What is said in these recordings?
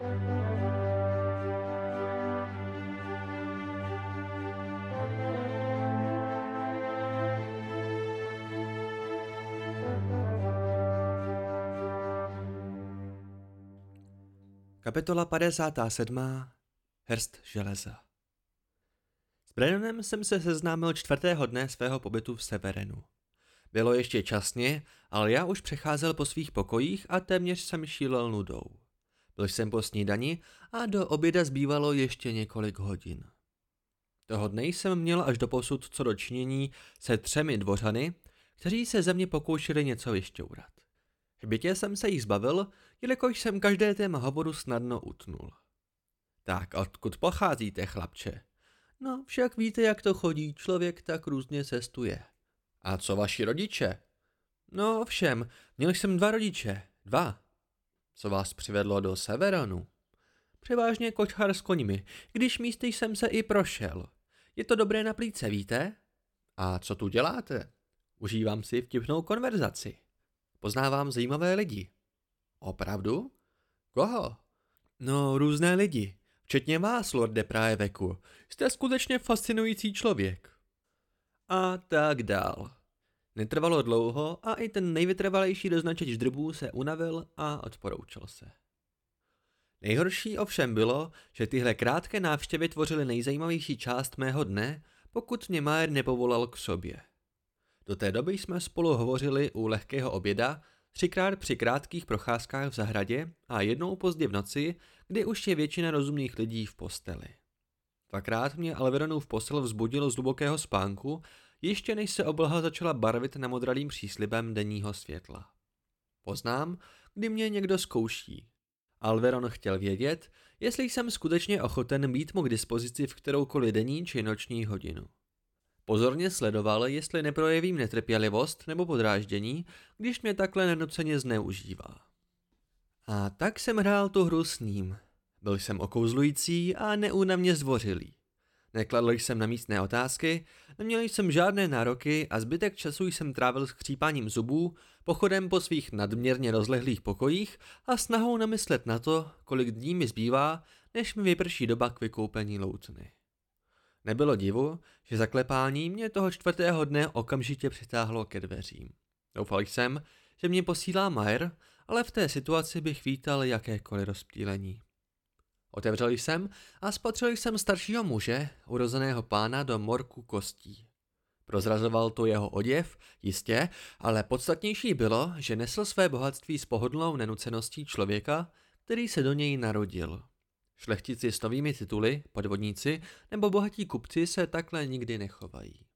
Kapitola 57. Hrst železa S Brennanem jsem se seznámil čtvrtého dne svého pobytu v Severenu. Bylo ještě časně, ale já už přecházel po svých pokojích a téměř jsem šílel nudou. Byl jsem po snídani a do oběda zbývalo ještě několik hodin. Toho dne jsem měl až do posud co do činění se třemi dvořany, kteří se ze mě pokoušeli něco vyšťourat. V bytě jsem se jich zbavil, jelikož jsem každé téma hovoru snadno utnul. Tak odkud pocházíte, chlapče? No, však víte, jak to chodí, člověk tak různě cestuje. A co vaši rodiče? No všem, měl jsem dva rodiče, dva. Co vás přivedlo do Severonu? Převážně kočhar s koňmi, když místy jsem se i prošel. Je to dobré na plíce, víte? A co tu děláte? Užívám si vtipnou konverzaci. Poznávám zajímavé lidi. Opravdu? Koho? No, různé lidi. Včetně vás, lorde Prajeveku. Jste skutečně fascinující člověk. A tak dál. Netrvalo dlouho a i ten nejvytrvalejší doznačeč drbů se unavil a odporoučil se. Nejhorší ovšem bylo, že tyhle krátké návštěvy tvořily nejzajímavější část mého dne, pokud mě Majer nepovolal k sobě. Do té doby jsme spolu hovořili u lehkého oběda, třikrát při krátkých procházkách v zahradě a jednou pozdě v noci, kdy už je většina rozumných lidí v posteli. Dvakrát mě Alveronův postel vzbudilo z hlubokého spánku, ještě než se obloha začala barvit namodralým příslibem denního světla. Poznám, kdy mě někdo zkouší. Alveron chtěl vědět, jestli jsem skutečně ochoten být mu k dispozici v kteroukoliv denní či noční hodinu. Pozorně sledoval, jestli neprojevím netrpělivost nebo podráždění, když mě takhle nenuceně zneužívá. A tak jsem hrál tu hru s ním. Byl jsem okouzlující a neúnavně zdvořilý. Nekladl jsem na místné otázky, neměl jsem žádné nároky a zbytek času jsem trávil s křípáním zubů, pochodem po svých nadměrně rozlehlých pokojích a snahou namyslet na to, kolik dní mi zbývá, než mi vyprší doba k vykoupení loutny. Nebylo divu, že zaklepání mě toho čtvrtého dne okamžitě přitáhlo ke dveřím. Doufal jsem, že mě posílá Majer, ale v té situaci bych vítal jakékoliv rozptýlení. Otevřel jsem a spatřil jsem staršího muže, urozeného pána do morku kostí. Prozrazoval to jeho oděv, jistě, ale podstatnější bylo, že nesl své bohatství s pohodlnou nenuceností člověka, který se do něj narodil. Šlechtici s novými tituly, podvodníci nebo bohatí kupci se takhle nikdy nechovají.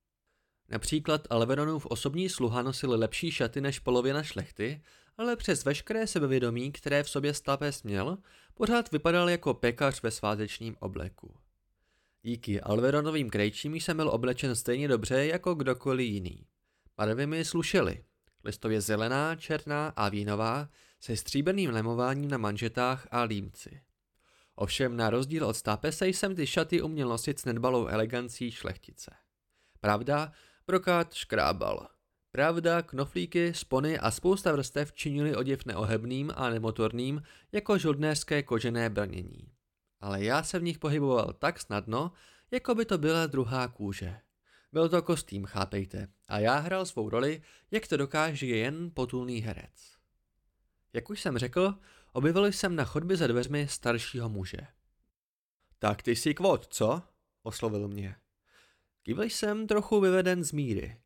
Například Alveronův osobní sluha nosil lepší šaty než polovina šlechty, ale přes veškeré sebevědomí, které v sobě Stapes měl, pořád vypadal jako pekař ve svátečním obleku. Díky Alveronovým krejčím jsem byl oblečen stejně dobře jako kdokoliv jiný. Barvy mi slušely. Listově zelená, černá a vínová se stříbrným lemováním na manžetách a límci. Ovšem na rozdíl od Stapese jsem ty šaty uměl nosit s nedbalou elegancí šlechtice. Pravda, brokát škrábal. Pravda, knoflíky, spony a spousta vrstev činili oděv neohebným a nemotorným jako žodnéské kožené brnění. Ale já se v nich pohyboval tak snadno, jako by to byla druhá kůže. Byl to kostým, chápejte, a já hrál svou roli, jak to dokáže jen potulný herec. Jak už jsem řekl, objevil jsem na chodbě za dveřmi staršího muže. Tak ty jsi kvot, co? oslovil mě. Kývil jsem trochu vyveden z míry.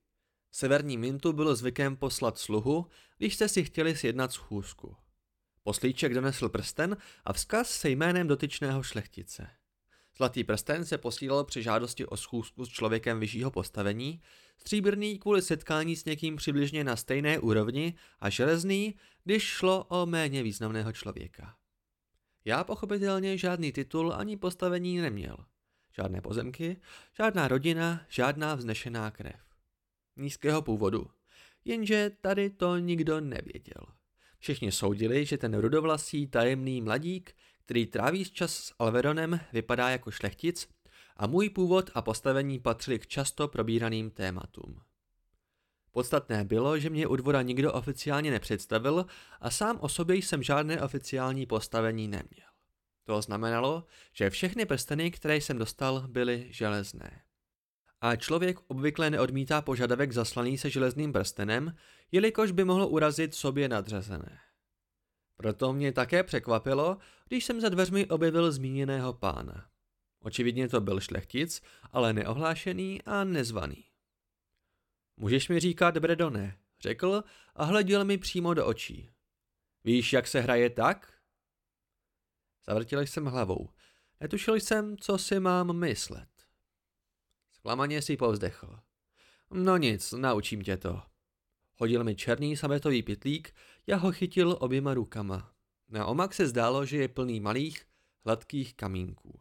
Severní Mintu bylo zvykem poslat sluhu, když jste si chtěli sjednat schůzku. Poslíček donesl prsten a vzkaz se jménem dotyčného šlechtice. Zlatý prsten se posílal při žádosti o schůzku s člověkem vyššího postavení, stříbrný kvůli setkání s někým přibližně na stejné úrovni a železný, když šlo o méně významného člověka. Já pochopitelně žádný titul ani postavení neměl. Žádné pozemky, žádná rodina, žádná vznešená krev. Nízkého původu. Jenže tady to nikdo nevěděl. Všichni soudili, že ten rudovlasý tajemný mladík, který tráví čas s Alveronem, vypadá jako šlechtic a můj původ a postavení patřili k často probíraným tématům. Podstatné bylo, že mě u dvora nikdo oficiálně nepředstavil a sám o sobě jsem žádné oficiální postavení neměl. To znamenalo, že všechny prsteny, které jsem dostal, byly železné. A člověk obvykle neodmítá požadavek zaslaný se železným prstenem, jelikož by mohl urazit sobě nadřazené. Proto mě také překvapilo, když jsem za dveřmi objevil zmíněného pána. Očividně to byl šlechtic, ale neohlášený a nezvaný. Můžeš mi říkat, Bredone, řekl a hleděl mi přímo do očí. Víš, jak se hraje tak? Zavrtil jsem hlavou. Netušil jsem, co si mám myslet. Zklamaně si povzdechl. No nic, naučím tě to. Hodil mi černý sametový pitlík, já ho chytil oběma rukama. Na omak se zdálo, že je plný malých, hladkých kamínků.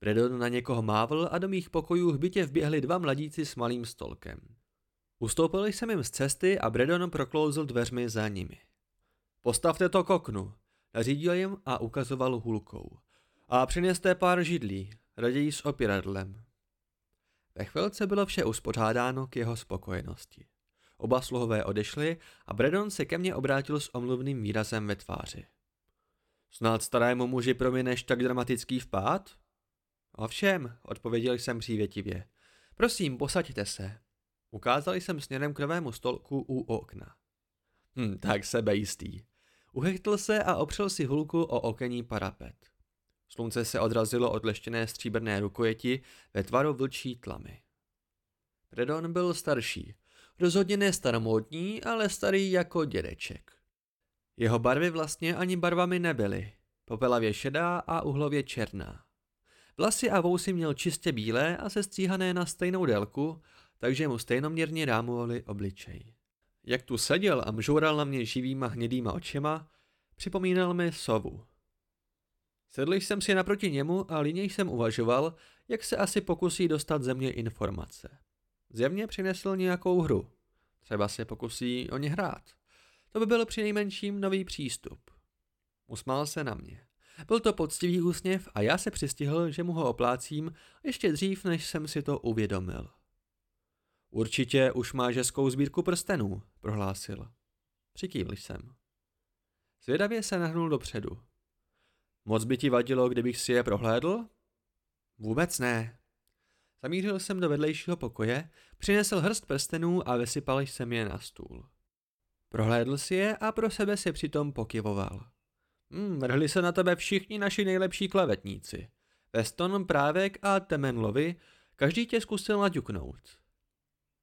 Bredon na někoho mávl a do mých pokojů hbitě vběhli dva mladíci s malým stolkem. Ustoupil jsem jim z cesty a Bredon proklouzl dveřmi za nimi. Postavte to k oknu, nařídil jim a ukazoval hůlkou. A přineste pár židlí, raději s opěradlem. Ve chvilce bylo vše uspořádáno k jeho spokojenosti. Oba sluhové odešli a Bredon se ke mně obrátil s omluvným výrazem ve tváři. Snad starému muži promineš tak dramatický vpád? Ovšem, odpověděl jsem přívětivě. Prosím, posaďte se. Ukázal jsem směrem k novému stolku u okna. Hm, tak sebejistý. Uhechtl se a opřel si hulku o okenní parapet. Slunce se odrazilo od leštěné stříbrné rukojeti ve tvaru vlčí tlamy. Predon byl starší, rozhodně ne staromódní, ale starý jako dědeček. Jeho barvy vlastně ani barvami nebyly, popelavě šedá a uhlově černá. Vlasy a vousy měl čistě bílé a sestříhané na stejnou délku, takže mu stejnoměrně rámovali obličej. Jak tu seděl a mžoural na mě živýma hnědýma očima, připomínal mi sovu. Sedl jsem si naproti němu a líněj jsem uvažoval, jak se asi pokusí dostat ze mě informace. Zjevně přinesl nějakou hru. Třeba se pokusí o ně hrát. To by byl přinejmenším nový přístup. Usmál se na mě. Byl to poctivý úsměv a já se přistihl, že mu ho oplácím ještě dřív, než jsem si to uvědomil. Určitě už máš hezkou sbírku prstenů, prohlásil. Přikývl jsem. Zvědavě se nahnul dopředu. Moc by ti vadilo, kdybych si je prohlédl? Vůbec ne. Zamířil jsem do vedlejšího pokoje, přinesl hrst prstenů a vysypal jsem je na stůl. Prohlédl si je a pro sebe si přitom pokyvoval. Hmm, vrhli se na tebe všichni naši nejlepší klevetníci. Weston, Právek a Temenlovi, každý tě zkusil naďuknout.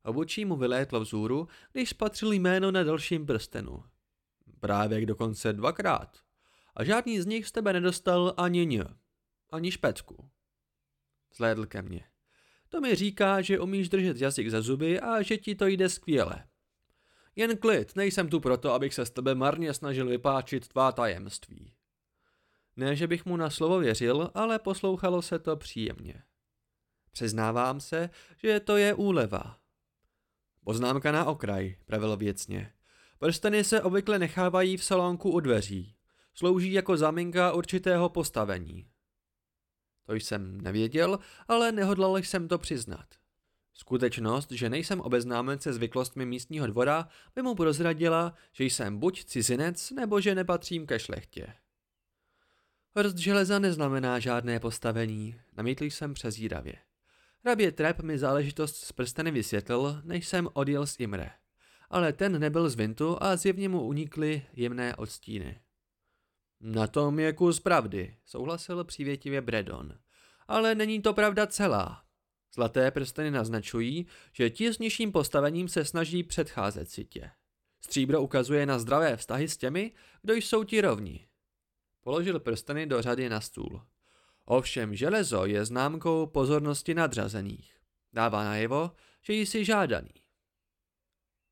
Obočí mu vylétlo vzůru, když spatřil jméno na dalším prstenu. Právě dokonce dvakrát. A žádný z nich z tebe nedostal ani ně, ani špecku. Zlédl ke mně. To mi říká, že umíš držet jazyk za zuby a že ti to jde skvěle. Jen klid, nejsem tu proto, abych se s tebe marně snažil vypáčit tvá tajemství. Ne, že bych mu na slovo věřil, ale poslouchalo se to příjemně. Přiznávám se, že to je úleva. Poznámka na okraj, pravil věcně. Prsteny se obvykle nechávají v salonku u dveří. Slouží jako záminka určitého postavení. To jsem nevěděl, ale nehodlal jsem to přiznat. Skutečnost, že nejsem obeznámen se zvyklostmi místního dvora, by mu prozradila, že jsem buď cizinec, nebo že nepatřím ke šlechtě. Hrst železa neznamená žádné postavení, namítl jsem přezíravě. Hrabě Trep mi záležitost s prsteny vysvětlil, než jsem odjel z Imre. Ale ten nebyl z Vintu a zjevně mu unikly jemné odstíny. Na tom je kus pravdy, souhlasil přívětivě Bredon. Ale není to pravda celá. Zlaté prsteny naznačují, že ti s nižším postavením se snaží předcházet sitě. Stříbro ukazuje na zdravé vztahy s těmi, kdo jsou ti rovni. Položil prsteny do řady na stůl. Ovšem železo je známkou pozornosti nadřazených. Dává najevo, že jsi žádaný.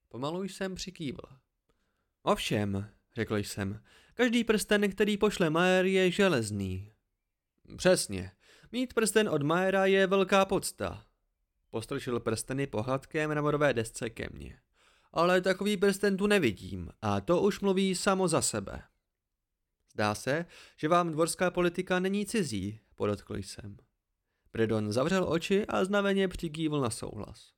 Pomalu jsem přikývl. Ovšem, řekl jsem, každý prsten, který pošle Majer, je železný. Přesně, mít prsten od Majera je velká podsta. Postrčil prsteny po hladké mramorové desce ke mně. Ale takový prsten tu nevidím a to už mluví samo za sebe. Zdá se, že vám dvorská politika není cizí, podotkl jsem. Predon zavřel oči a znaveně přikývl na souhlas.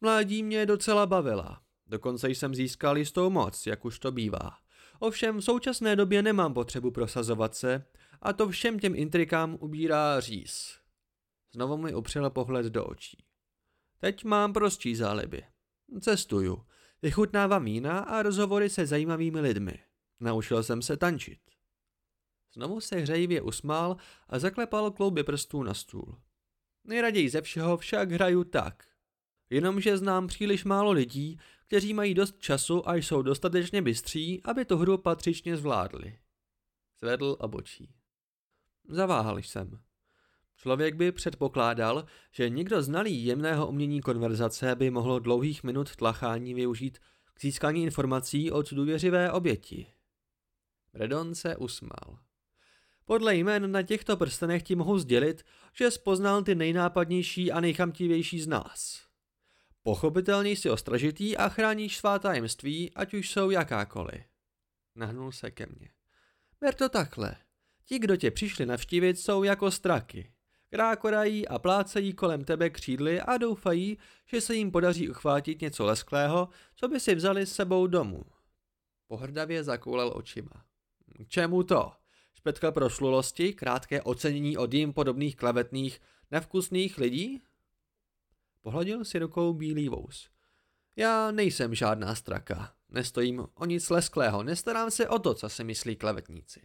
Mládí mě docela bavila. Dokonce jsem získal jistou moc, jak už to bývá. Ovšem v současné době nemám potřebu prosazovat se a to všem těm intrikám ubírá říz. Znovu mi upřel pohled do očí. Teď mám prostší záliby. Cestuju, vychutnávám vína a rozhovory se zajímavými lidmi. Naučil jsem se tančit. Znovu se hřejivě usmál a zaklepal klouby prstů na stůl. Nejraději ze všeho však hraju tak. Jenomže znám příliš málo lidí, kteří mají dost času a jsou dostatečně bystří, aby tu hru patřičně zvládli. Zvedl obočí. Zaváhal jsem. Člověk by předpokládal, že někdo znalý jemného umění konverzace by mohlo dlouhých minut tlachání využít k získání informací od důvěřivé oběti. Redon se usmál. Podle jmén na těchto prstenech ti mohu sdělit, že spoznal ty nejnápadnější a nejchamtivější z nás. Pochopitelně jsi ostražitý a chráníš svá tajemství, ať už jsou jakákoliv. Nahnul se ke mně. Ber to takhle. Ti, kdo tě přišli navštívit, jsou jako straky. Krákorají a plácejí kolem tebe křídly a doufají, že se jim podaří uchvátit něco lesklého, co by si vzali s sebou domů. Pohrdavě zakoulel očima. K čemu to? Špetka prošlulosti, krátké ocenění od jim podobných klevetných, nevkusných lidí? Pohladil si rukou bílý vous. Já nejsem žádná straka. Nestojím o nic lesklého, nestarám se o to, co se myslí klevetníci.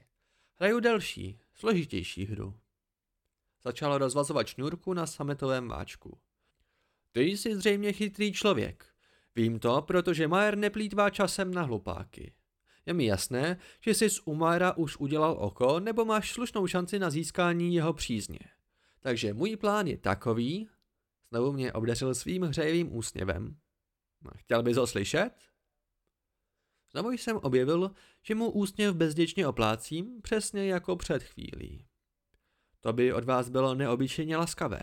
Hraju delší, složitější hru. Začal rozvazovat šňůrku na sametovém váčku. Ty jsi zřejmě chytrý člověk. Vím to, protože Majer neplýtvá časem na hlupáky. Je mi jasné, že jsi z Umara už udělal oko nebo máš slušnou šanci na získání jeho přízně. Takže můj plán je takový, znovu mě obdařil svým hřejivým úsměvem. Chtěl bys ho slyšet? Znovu jsem objevil, že mu úsměv bezděčně oplácím, přesně jako před chvílí. To by od vás bylo neobyčejně laskavé.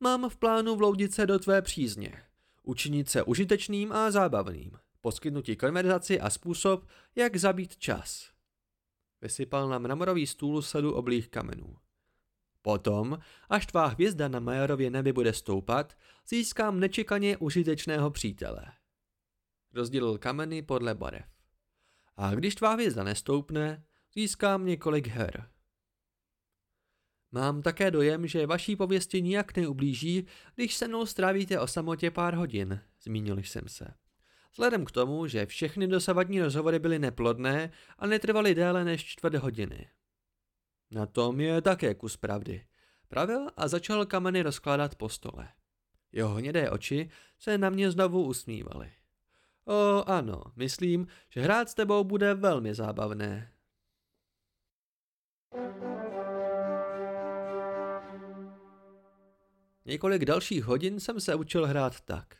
Mám v plánu vloudit se do tvé přízně, učinit se užitečným a zábavným poskytnutí konverzaci a způsob, jak zabít čas. Vysypal na mramorový stůl sadu oblých kamenů. Potom, až tvá hvězda na Majorově nebi bude stoupat, získám nečekaně užitečného přítele. Rozdělil kameny podle barev. A když tvá hvězda nestoupne, získám několik her. Mám také dojem, že vaší pověsti nijak neublíží, když se mnou strávíte o samotě pár hodin, zmínil jsem se. Vzhledem k tomu, že všechny dosavadní rozhovory byly neplodné a netrvaly déle než čtvrt hodiny. Na tom je také kus pravdy. Pravil a začal kameny rozkládat po stole. Jeho hnědé oči se na mě znovu usmívaly. O ano, myslím, že hrát s tebou bude velmi zábavné. Několik dalších hodin jsem se učil hrát tak.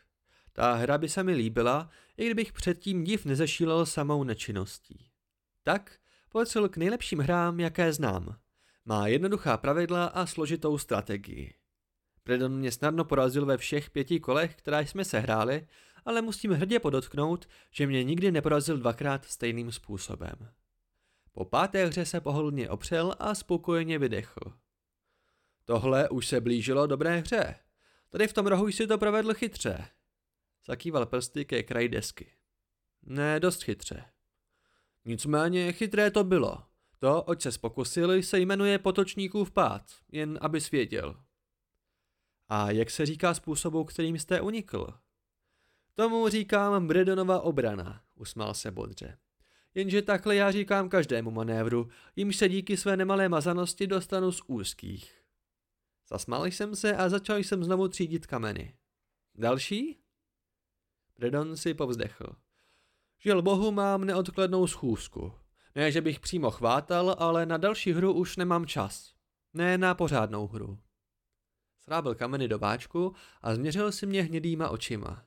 Ta hra by se mi líbila, i kdybych předtím div nezešílel samou nečinností. Tak patřil k nejlepším hrám, jaké znám. Má jednoduchá pravidla a složitou strategii. Predon mě snadno porazil ve všech pěti kolech, která jsme se hráli, ale musím hrdě podotknout, že mě nikdy neporazil dvakrát stejným způsobem. Po páté hře se pohodlně opřel a spokojeně vydechl. Tohle už se blížilo dobré hře. Tady v tom rohu si to provedl chytře. Zakýval prsty ke kraji desky. Ne, dost chytře. Nicméně chytré to bylo. To, oč se pokusili, se jmenuje potočníkův pád, jen aby svěděl. A jak se říká způsobu, kterým jste unikl? Tomu říkám Bredonova obrana, usmál se bodře. Jenže takhle já říkám každému manévru, jimž se díky své nemalé mazanosti dostanu z úzkých. Zasmál jsem se a začal jsem znovu třídit kameny. Další? Redon si povzdechl. Žil bohu mám neodkladnou schůzku. Ne, že bych přímo chvátal, ale na další hru už nemám čas. Ne na pořádnou hru. Srábil kameny do váčku a změřil si mě hnědýma očima.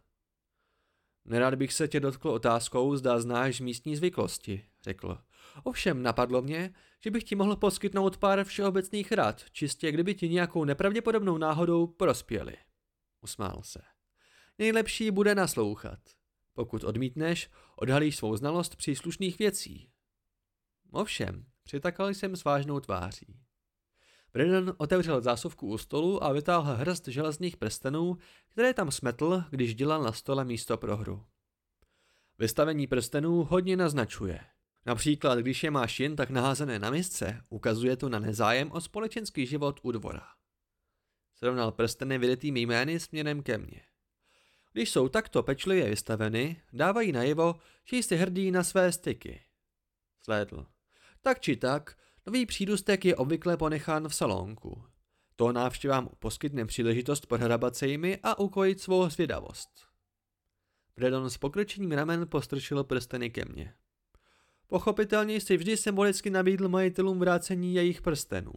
Nerad bych se tě dotkl otázkou, zda znáš místní zvyklosti, řekl. Ovšem napadlo mě, že bych ti mohl poskytnout pár všeobecných rad, čistě kdyby ti nějakou nepravděpodobnou náhodou prospěli. Usmál se. Nejlepší bude naslouchat. Pokud odmítneš, odhalíš svou znalost příslušných věcí. Ovšem, přitakal jsem s vážnou tváří. Brennan otevřel zásuvku u stolu a vytáhl hrst železných prstenů, které tam smetl, když dělal na stole místo pro hru. Vystavení prstenů hodně naznačuje. Například, když je máš jen tak naházené na misce, ukazuje to na nezájem o společenský život u dvora. Srovnal prsteny vydetými jmény směrem ke mně. Když jsou takto pečlivě vystaveny, dávají najevo, že jsi hrdý na své styky. Slédl. Tak či tak, nový přídustek je obvykle ponechán v salonku. To návštěvám poskytne příležitost prohrabat se jimi a ukojit svou zvědavost. Bredon s pokročením ramen postrčil prsteny ke mně. Pochopitelně si vždy symbolicky nabídl majitelům vrácení jejich prstenů.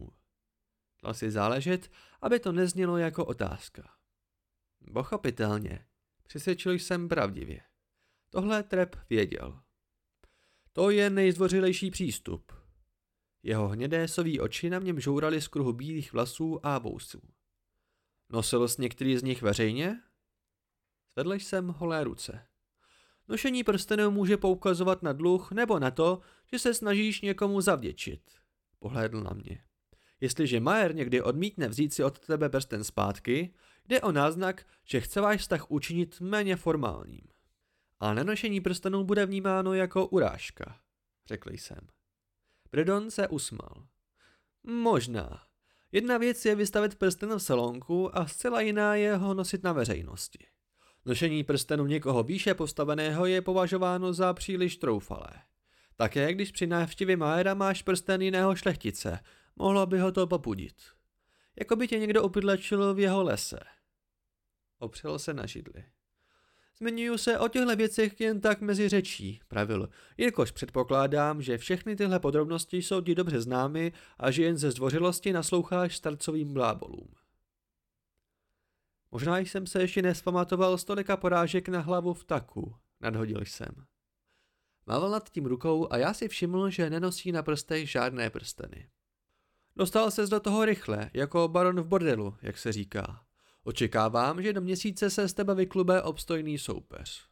Dal si záležet, aby to neznělo jako otázka. Pochopitelně, přesvědčil jsem pravdivě. Tohle Trep věděl. To je nejzdvořilejší přístup. Jeho hnědé soví oči na mě žouraly z kruhu bílých vlasů a bousů. Nosil s některý z nich veřejně? Zvedl jsem holé ruce. Nošení prstenů může poukazovat na dluh nebo na to, že se snažíš někomu zavděčit. Pohlédl na mě. Jestliže Majer někdy odmítne vzít si od tebe prsten zpátky, jde o náznak, že chce váš vztah učinit méně formálním. A nenošení prstenů bude vnímáno jako urážka, řekl jsem. Bredon se usmál. Možná. Jedna věc je vystavit prsten v salonku a zcela jiná je ho nosit na veřejnosti. Nošení prstenu někoho výše postaveného je považováno za příliš troufalé. Také když při návštěvě Majera máš prsten jiného šlechtice, mohlo by ho to popudit. Jako by tě někdo opydlečil v jeho lese. Opřel se na židli. Zmiňuju se o těchto věcech jen tak mezi řečí, pravil, jelikož předpokládám, že všechny tyhle podrobnosti jsou ti dobře známy a že jen ze zdvořilosti nasloucháš starcovým blábolům. Možná jsem se ještě nespamatoval z tolika porážek na hlavu v taku, nadhodil jsem. Mával nad tím rukou a já si všiml, že nenosí na prstech žádné prsteny. Dostal se do toho rychle, jako baron v bordelu, jak se říká. Očekávám, že do měsíce se z tebe vyklube obstojný soupeř.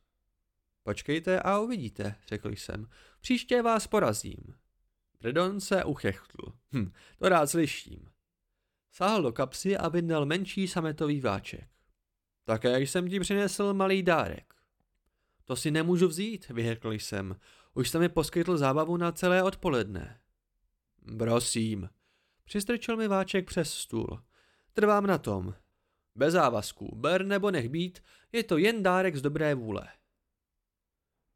Počkejte a uvidíte, řekl jsem. Příště vás porazím. Bredon se uchechtl. Hm, to rád slyším. Sáhl do kapsy a vyndal menší sametový váček. Také jsem ti přinesl malý dárek. To si nemůžu vzít, vyhrkl jsem. Už jste mi poskytl zábavu na celé odpoledne. Prosím. Přistrčil mi váček přes stůl. Trvám na tom. Bez závazků, ber nebo nech být, je to jen dárek z dobré vůle.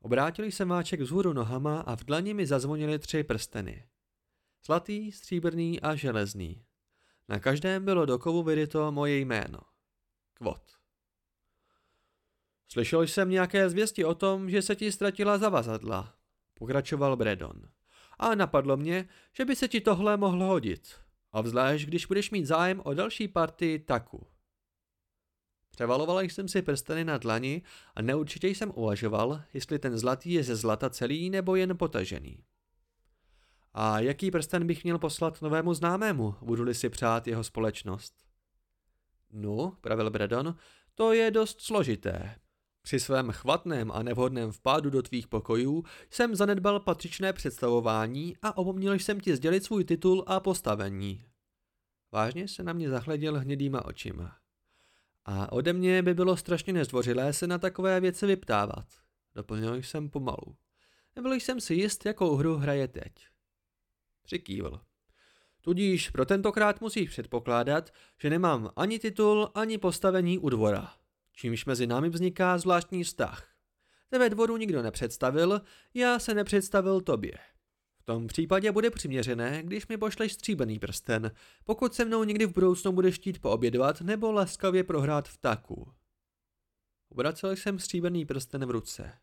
Obrátil jsem váček vzhůru nohama a v dlani mi zazvonily tři prsteny. Zlatý, stříbrný a železný. Na každém bylo do kovu vyryto moje jméno. Kvot. Slyšel jsem nějaké zvěsti o tom, že se ti ztratila zavazadla, pokračoval Bredon. A napadlo mě, že by se ti tohle mohlo hodit. A vzlášť, když budeš mít zájem o další partii taku. Převaloval jsem si prsteny na dlani a neurčitě jsem uvažoval, jestli ten zlatý je ze zlata celý nebo jen potažený. A jaký prsten bych měl poslat novému známému, budu-li si přát jeho společnost? No, pravil Bredon, to je dost složité. Při svém chvatném a nevhodném vpádu do tvých pokojů jsem zanedbal patřičné představování a opomněl jsem ti sdělit svůj titul a postavení. Vážně se na mě zahleděl hnědýma očima. A ode mě by bylo strašně nezdvořilé se na takové věci vyptávat. Doplnil jsem pomalu. Nebyl jsem si jist, jakou hru hraje teď. Přikývl. Tudíž pro tentokrát musíš předpokládat, že nemám ani titul, ani postavení u dvora, čímž mezi námi vzniká zvláštní vztah. Tebe dvoru nikdo nepředstavil, já se nepředstavil tobě. V tom případě bude přiměřené, když mi pošleš stříbený prsten, pokud se mnou někdy v budoucnu budeš chtít poobědvat nebo laskavě prohrát v taku. Obracel jsem stříbený prsten v ruce.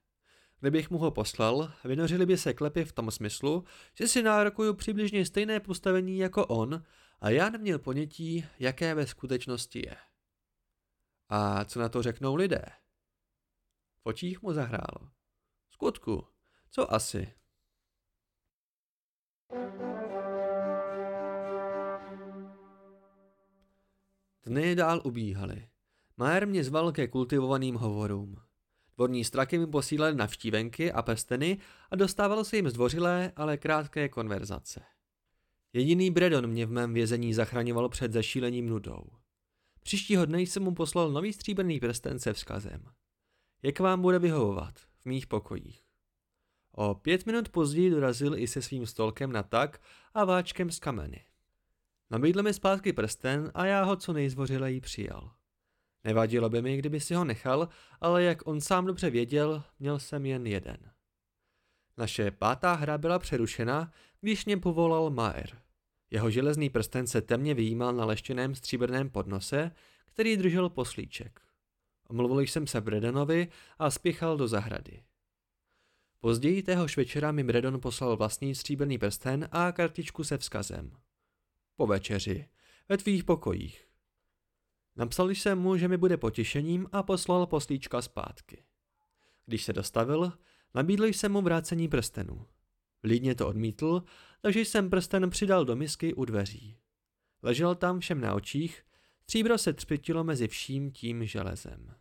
Kdybych mu ho poslal, vynořili by se klepy v tom smyslu, že si nárokuju přibližně stejné postavení jako on a já neměl ponětí, jaké ve skutečnosti je. A co na to řeknou lidé? V očích mu zahrál. Skutku, co asi? Dny dál ubíhaly. Majer mě zval ke kultivovaným hovorům. Dvorní straky mi posílali navštívenky a prsteny a dostávalo se jim zdvořilé, ale krátké konverzace. Jediný Bredon mě v mém vězení zachraňoval před zešílením nudou. Příštího dne jsem mu poslal nový stříbrný prsten se vzkazem. Jak vám bude vyhovovat? v mých pokojích. O pět minut později dorazil i se svým stolkem na tak a váčkem z kameny. Nabídl mi zpátky prsten a já ho co nejzvořileji přijal. Nevadilo by mi, kdyby si ho nechal, ale jak on sám dobře věděl, měl jsem jen jeden. Naše pátá hra byla přerušena, když mě povolal Maer. Jeho železný prsten se temně vyjímal na leštěném stříbrném podnose, který držel poslíček. Omluvil jsem se Bredanovi a spěchal do zahrady. Později téhož večera mi Bredon poslal vlastní stříbrný prsten a kartičku se vzkazem. Po večeři, ve tvých pokojích. Napsal jsem mu, že mi bude potěšením a poslal poslíčka zpátky. Když se dostavil, nabídl jsem mu vrácení prstenu. Lídně to odmítl, takže jsem prsten přidal do misky u dveří. Ležel tam všem na očích, stříbro se třpitilo mezi vším tím železem.